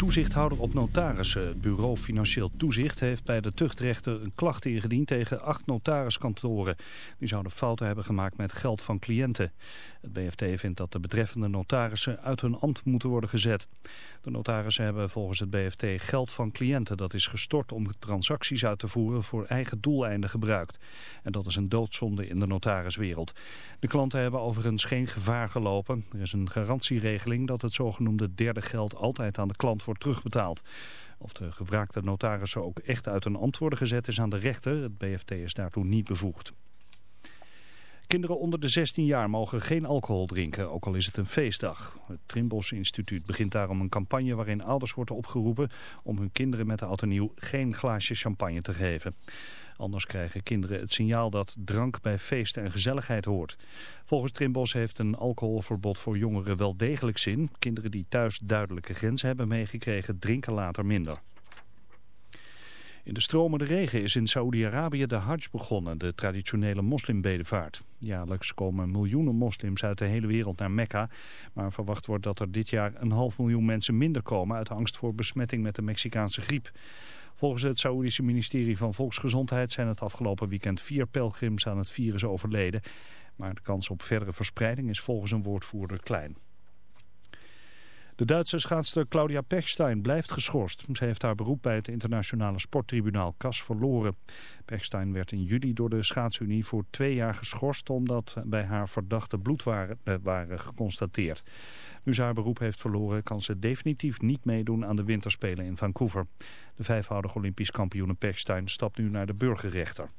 De toezichthouder op notarissen, het bureau Financieel Toezicht, heeft bij de tuchtrechter een klacht ingediend tegen acht notariskantoren. Die zouden fouten hebben gemaakt met geld van cliënten. Het BFT vindt dat de betreffende notarissen uit hun ambt moeten worden gezet. De notarissen hebben volgens het BFT geld van cliënten dat is gestort om transacties uit te voeren voor eigen doeleinden gebruikt. En dat is een doodzonde in de notariswereld. De klanten hebben overigens geen gevaar gelopen. Er is een garantieregeling dat het zogenoemde derde geld altijd aan de klant wordt terugbetaald. Of de gevraagde notarissen ook echt uit hun ambt worden gezet is aan de rechter. Het BFT is daartoe niet bevoegd. Kinderen onder de 16 jaar mogen geen alcohol drinken, ook al is het een feestdag. Het Trimbos Instituut begint daarom een campagne waarin ouders worden opgeroepen om hun kinderen met de auto nieuw geen glaasje champagne te geven. Anders krijgen kinderen het signaal dat drank bij feesten en gezelligheid hoort. Volgens Trimbos heeft een alcoholverbod voor jongeren wel degelijk zin. Kinderen die thuis duidelijke grenzen hebben meegekregen drinken later minder. In de stromende regen is in Saoedi-Arabië de Hajj begonnen, de traditionele moslimbedevaart. Jaarlijks komen miljoenen moslims uit de hele wereld naar Mekka, maar verwacht wordt dat er dit jaar een half miljoen mensen minder komen uit angst voor besmetting met de Mexicaanse griep. Volgens het Saoedische ministerie van Volksgezondheid zijn het afgelopen weekend vier pelgrims aan het virus overleden, maar de kans op verdere verspreiding is volgens een woordvoerder klein. De Duitse schaatster Claudia Pechstein blijft geschorst. Ze heeft haar beroep bij het internationale sporttribunaal CAS verloren. Pechstein werd in juli door de schaatsunie voor twee jaar geschorst... omdat bij haar verdachte bloedwaren waren geconstateerd. Nu ze haar beroep heeft verloren kan ze definitief niet meedoen aan de winterspelen in Vancouver. De vijfvoudige Olympisch kampioene Pechstein stapt nu naar de burgerrechter.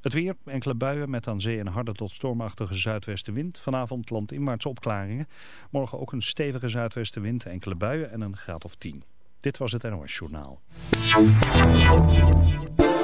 Het weer, enkele buien met aan zee een harde tot stormachtige zuidwestenwind. Vanavond landinwaarts opklaringen. Morgen ook een stevige zuidwestenwind, enkele buien en een graad of 10. Dit was het NOS Journaal.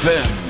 ZFM.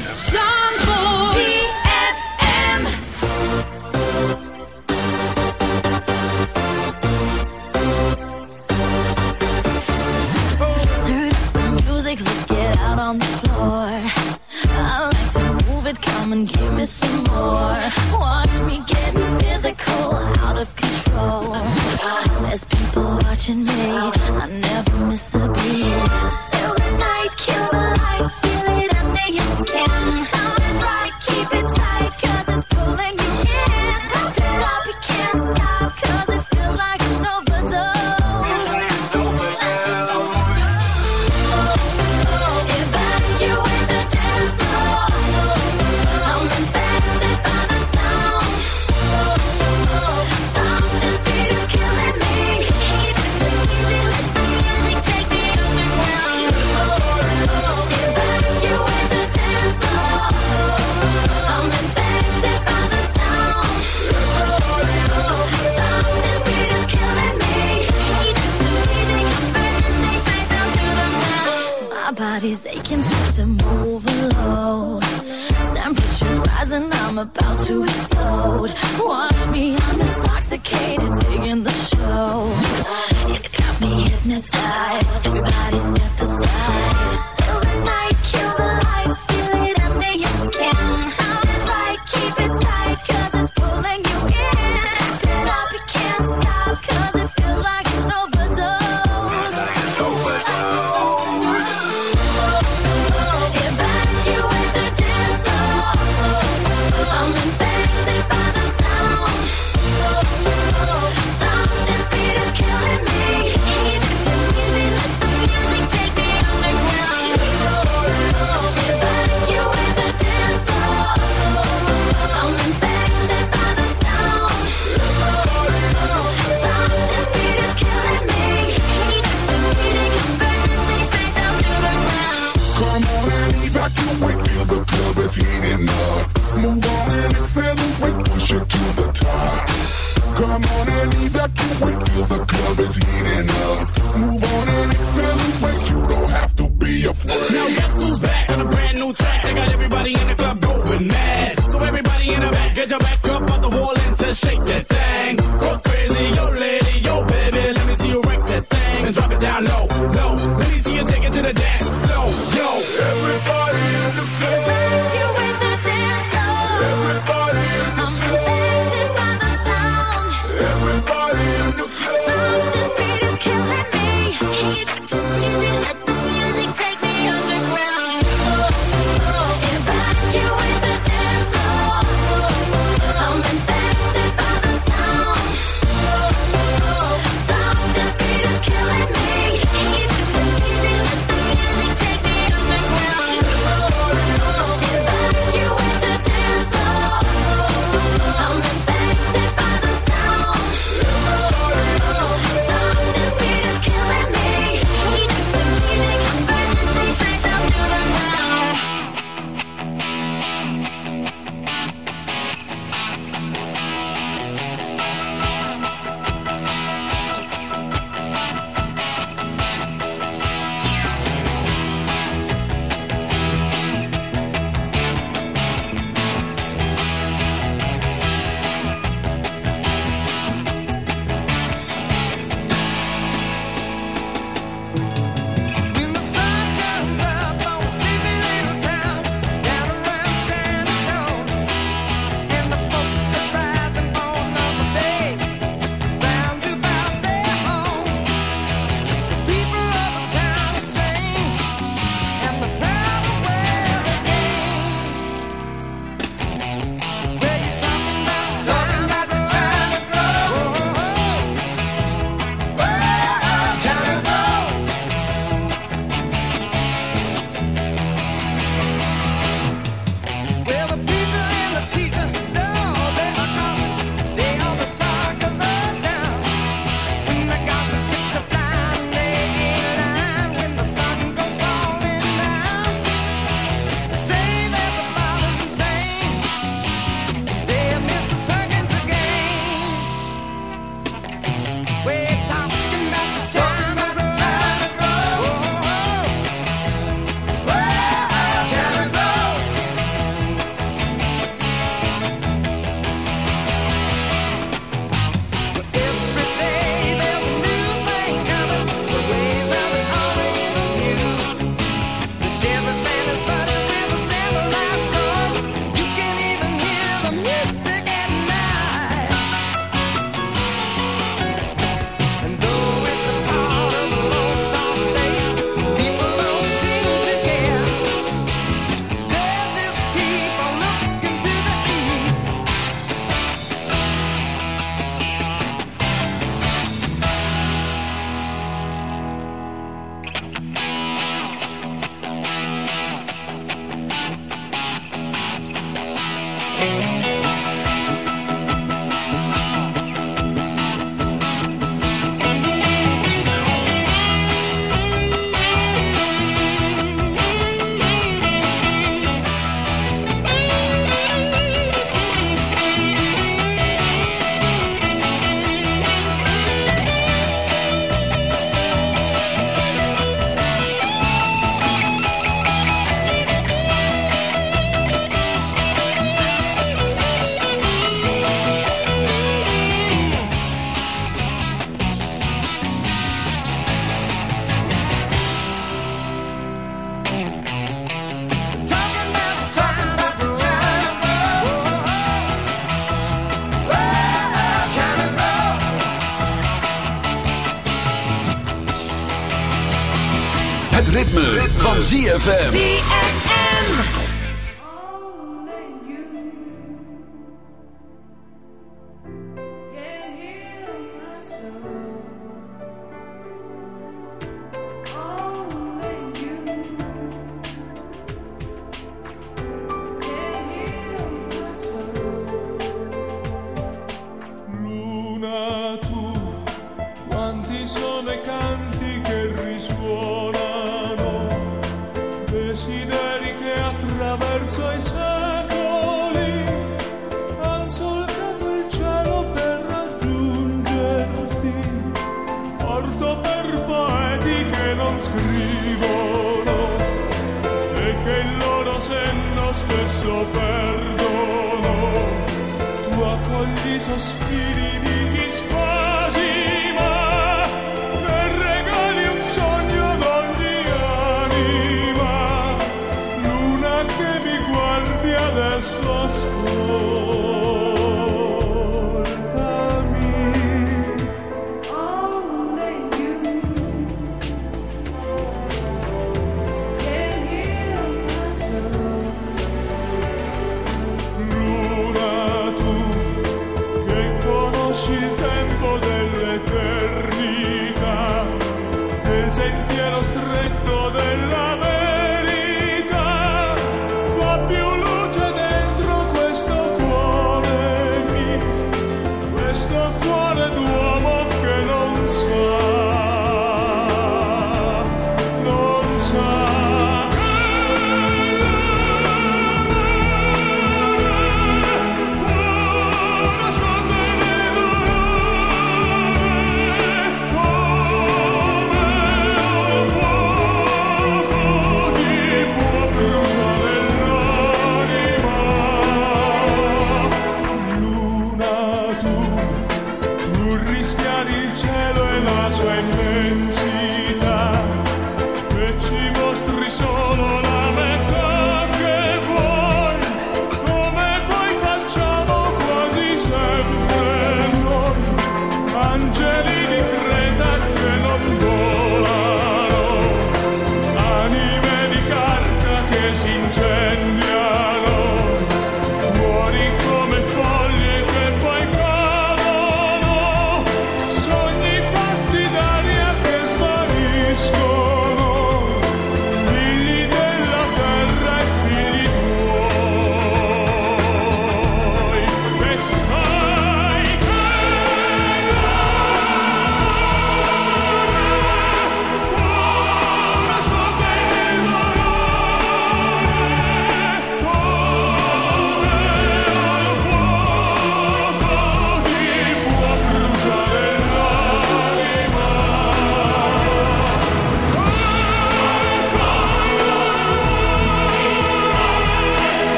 ZFM.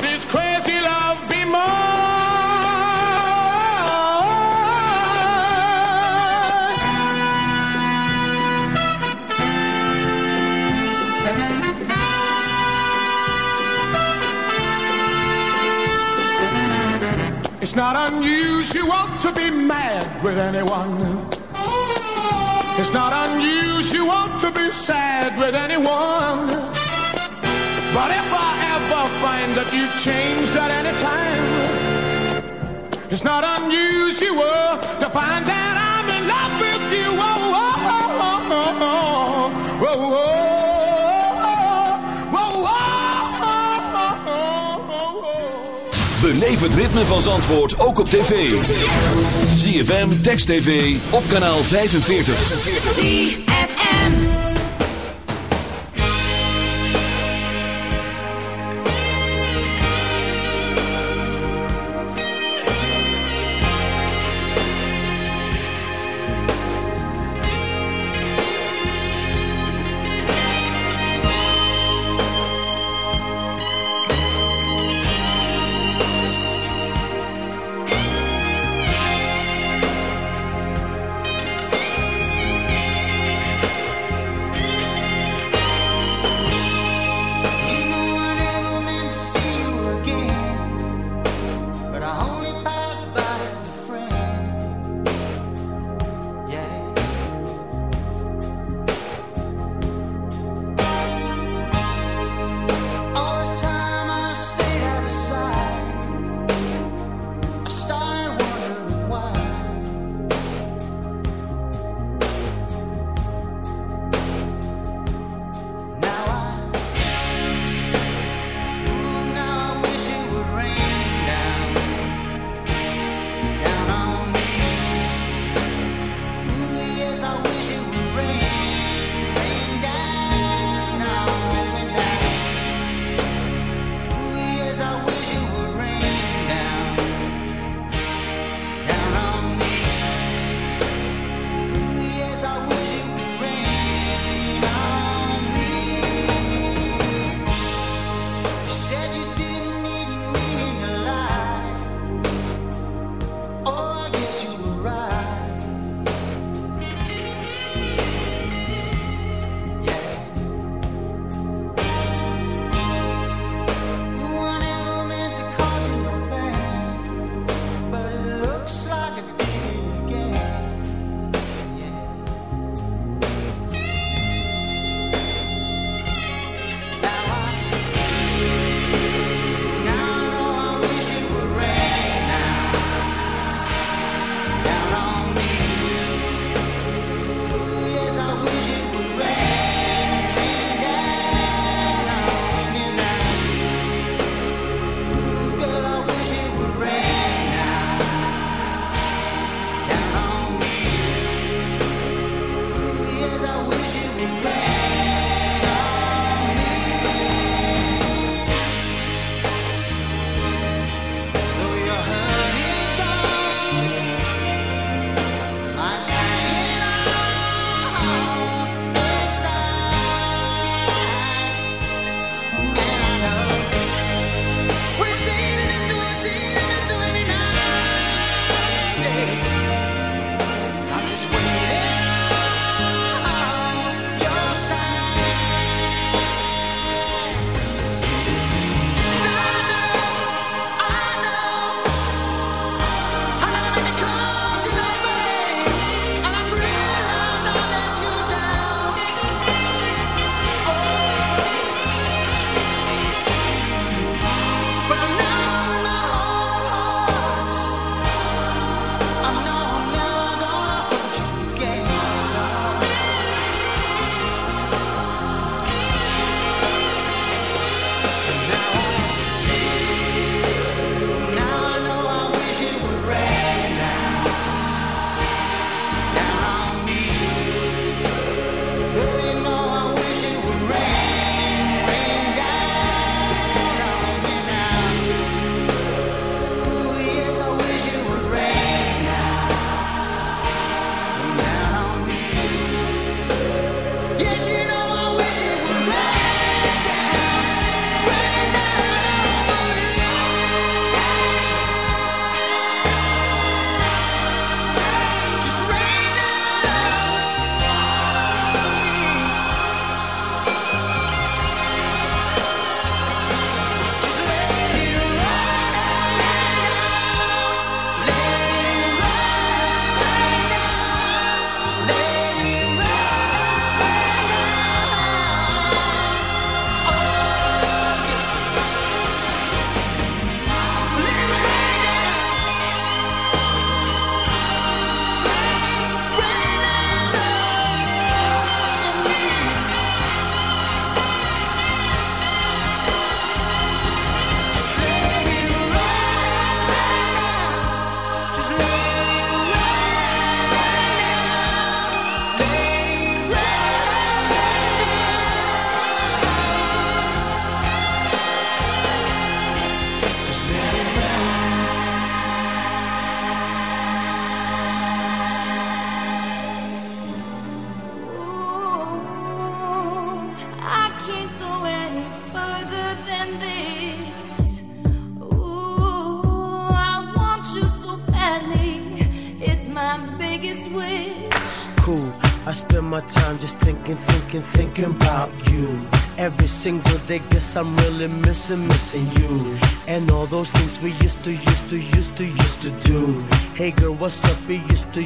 this crazy love be mine? It's not unusual you want to be mad with anyone. It's not unusual you want to be sad with anyone. But if I ever find that you've changed at any time, it's not unusual to find that I'm in love with you. Whoa, whoa, whoa, whoa, whoa, whoa, Beleef het ritme van Zandvoort ook op tv. ZFM, Text TV, op kanaal 45.